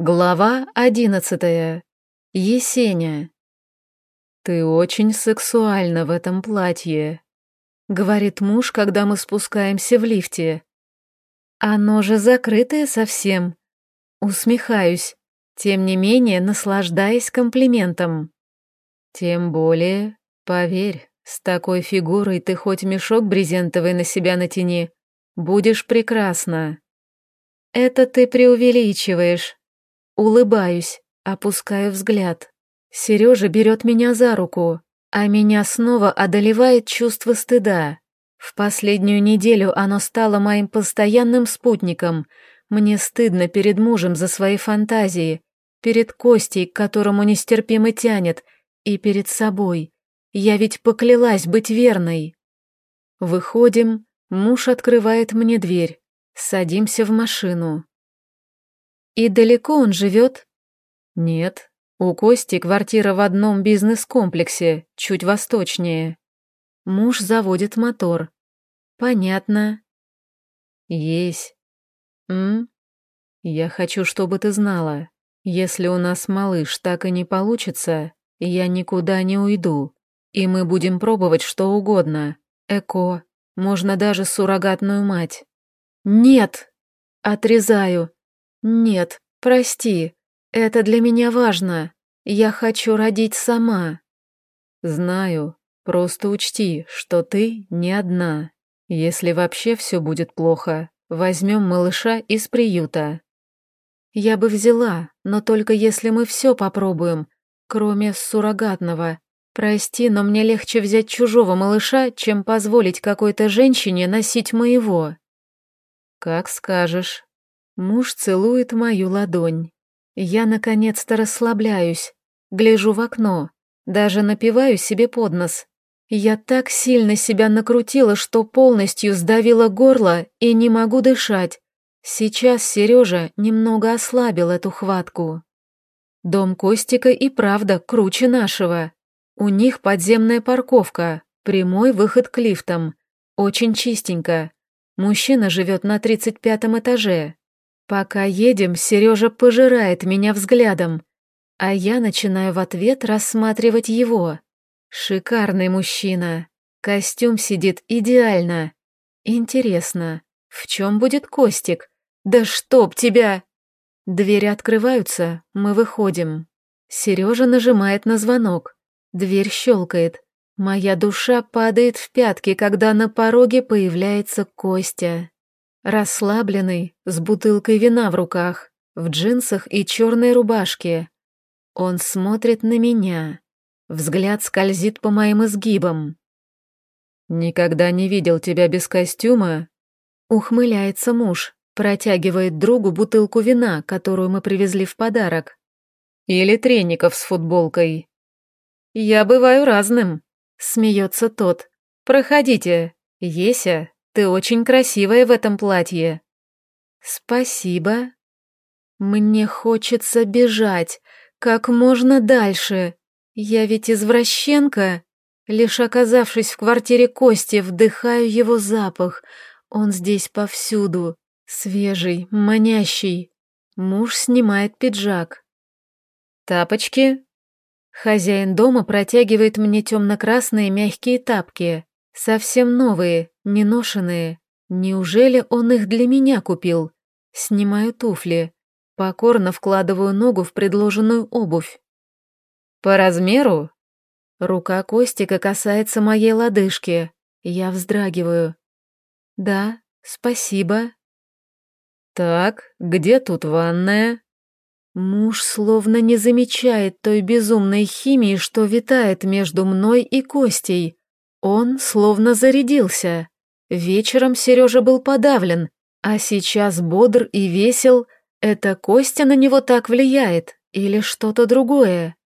Глава одиннадцатая. Есеня. «Ты очень сексуальна в этом платье», — говорит муж, когда мы спускаемся в лифте. «Оно же закрытое совсем». Усмехаюсь, тем не менее наслаждаясь комплиментом. «Тем более, поверь, с такой фигурой ты хоть мешок брезентовый на себя натяни, будешь прекрасна». «Это ты преувеличиваешь», Улыбаюсь, опускаю взгляд. Сережа берет меня за руку, а меня снова одолевает чувство стыда. В последнюю неделю оно стало моим постоянным спутником. Мне стыдно перед мужем за свои фантазии, перед Костей, к которому нестерпимо тянет, и перед собой. Я ведь поклялась быть верной. Выходим, муж открывает мне дверь. Садимся в машину. «И далеко он живет?» «Нет. У Кости квартира в одном бизнес-комплексе, чуть восточнее». Муж заводит мотор. «Понятно». «Есть. М? Я хочу, чтобы ты знала, если у нас малыш так и не получится, я никуда не уйду, и мы будем пробовать что угодно. Эко, можно даже суррогатную мать». «Нет!» Отрезаю. «Нет, прости, это для меня важно. Я хочу родить сама». «Знаю, просто учти, что ты не одна. Если вообще все будет плохо, возьмем малыша из приюта». «Я бы взяла, но только если мы все попробуем, кроме суррогатного. Прости, но мне легче взять чужого малыша, чем позволить какой-то женщине носить моего». «Как скажешь». Муж целует мою ладонь. Я наконец-то расслабляюсь, гляжу в окно, даже напиваю себе под нос. Я так сильно себя накрутила, что полностью сдавила горло и не могу дышать. Сейчас Сережа немного ослабил эту хватку. Дом Костика и правда круче нашего. У них подземная парковка, прямой выход к лифтам. Очень чистенько. Мужчина живет на тридцать пятом этаже. Пока едем, Сережа пожирает меня взглядом, а я начинаю в ответ рассматривать его. Шикарный мужчина. Костюм сидит идеально. Интересно, в чем будет Костик? Да чтоб тебя! Двери открываются, мы выходим. Сережа нажимает на звонок. Дверь щелкает. Моя душа падает в пятки, когда на пороге появляется Костя. Расслабленный, с бутылкой вина в руках, в джинсах и черной рубашке. Он смотрит на меня. Взгляд скользит по моим изгибам. «Никогда не видел тебя без костюма?» Ухмыляется муж, протягивает другу бутылку вина, которую мы привезли в подарок. «Или треников с футболкой». «Я бываю разным», — смеется тот. «Проходите, Еся, ты очень красивая в этом платье». «Спасибо. Мне хочется бежать как можно дальше. Я ведь извращенка. Лишь оказавшись в квартире Кости, вдыхаю его запах. Он здесь повсюду. Свежий, манящий. Муж снимает пиджак. «Тапочки?» Хозяин дома протягивает мне темно-красные мягкие тапки. Совсем новые, неношенные. Неужели он их для меня купил? Снимаю туфли. Покорно вкладываю ногу в предложенную обувь. «По размеру?» Рука Костика касается моей лодыжки. Я вздрагиваю. «Да, спасибо». «Так, где тут ванная?» Муж словно не замечает той безумной химии, что витает между мной и Костей. Он словно зарядился. Вечером Сережа был подавлен, а сейчас бодр и весел. Это Костя на него так влияет или что-то другое?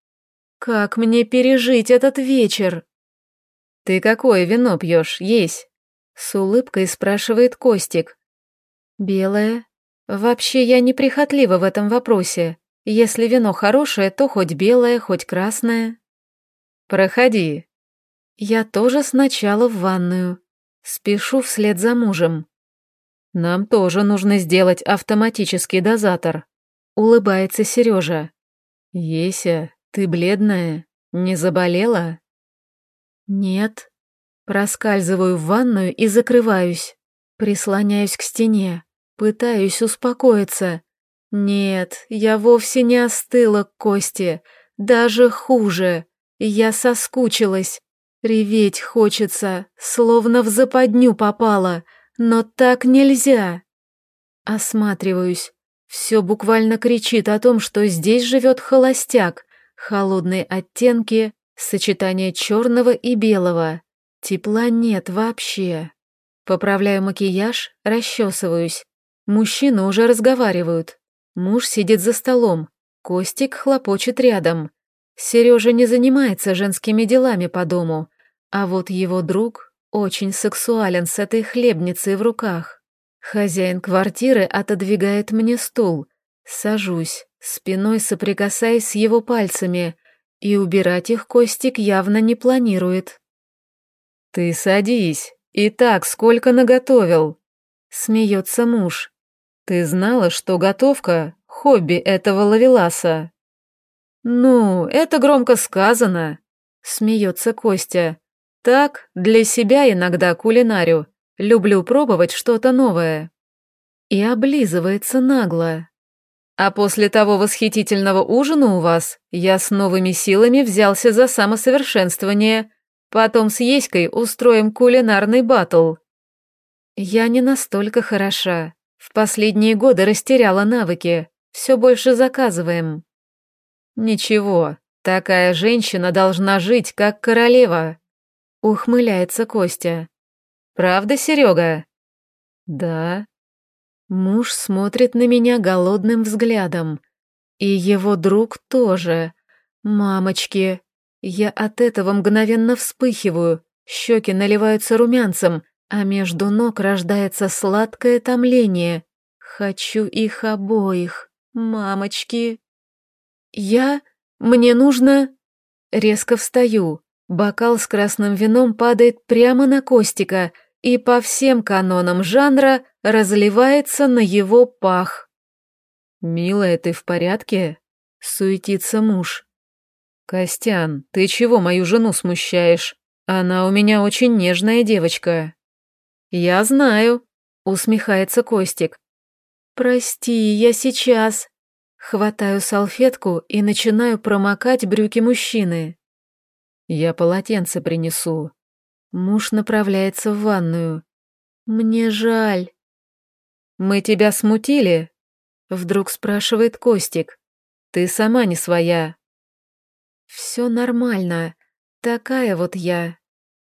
Как мне пережить этот вечер? «Ты какое вино пьешь, есть?» С улыбкой спрашивает Костик. «Белое. Вообще я неприхотлива в этом вопросе. Если вино хорошее, то хоть белое, хоть красное». «Проходи, я тоже сначала в ванную. Спешу вслед за мужем. Нам тоже нужно сделать автоматический дозатор. улыбается Сережа. Еся, ты бледная, не заболела? Нет. Проскальзываю в ванную и закрываюсь. Прислоняюсь к стене, пытаюсь успокоиться. Нет, я вовсе не остыла к Косте, даже хуже. Я соскучилась. Реветь хочется, словно в западню попала, но так нельзя. Осматриваюсь. Все буквально кричит о том, что здесь живет холостяк. Холодные оттенки, сочетание черного и белого. Тепла нет вообще. Поправляю макияж, расчесываюсь. Мужчины уже разговаривают. Муж сидит за столом. Костик хлопочет рядом. Сережа не занимается женскими делами по дому, а вот его друг очень сексуален с этой хлебницей в руках. Хозяин квартиры отодвигает мне стул. Сажусь, спиной соприкасаясь с его пальцами, и убирать их Костик явно не планирует. «Ты садись. И так сколько наготовил?» Смеется муж. «Ты знала, что готовка — хобби этого лавеласа?» «Ну, это громко сказано», — смеется Костя. «Так, для себя иногда кулинарю. Люблю пробовать что-то новое. И облизывается нагло. А после того восхитительного ужина у вас я с новыми силами взялся за самосовершенствование. Потом с Еськой устроим кулинарный батл. Я не настолько хороша. В последние годы растеряла навыки. Все больше заказываем. Ничего, такая женщина должна жить как королева. Ухмыляется Костя. Правда, Серега?» «Да». Муж смотрит на меня голодным взглядом. И его друг тоже. Мамочки. Я от этого мгновенно вспыхиваю, щеки наливаются румянцем, а между ног рождается сладкое томление. Хочу их обоих, мамочки. Я... Мне нужно... Резко встаю. Бокал с красным вином падает прямо на Костика и по всем канонам жанра разливается на его пах. «Милая, ты в порядке?» — суетится муж. «Костян, ты чего мою жену смущаешь? Она у меня очень нежная девочка». «Я знаю», — усмехается Костик. «Прости, я сейчас». Хватаю салфетку и начинаю промокать брюки мужчины. Я полотенце принесу. Муж направляется в ванную. Мне жаль. Мы тебя смутили? Вдруг спрашивает Костик. Ты сама не своя. Все нормально. Такая вот я.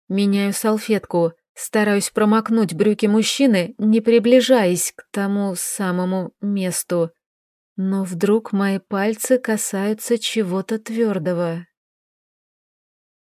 Меняю салфетку, стараюсь промокнуть брюки мужчины, не приближаясь к тому самому месту. Но вдруг мои пальцы касаются чего-то твердого.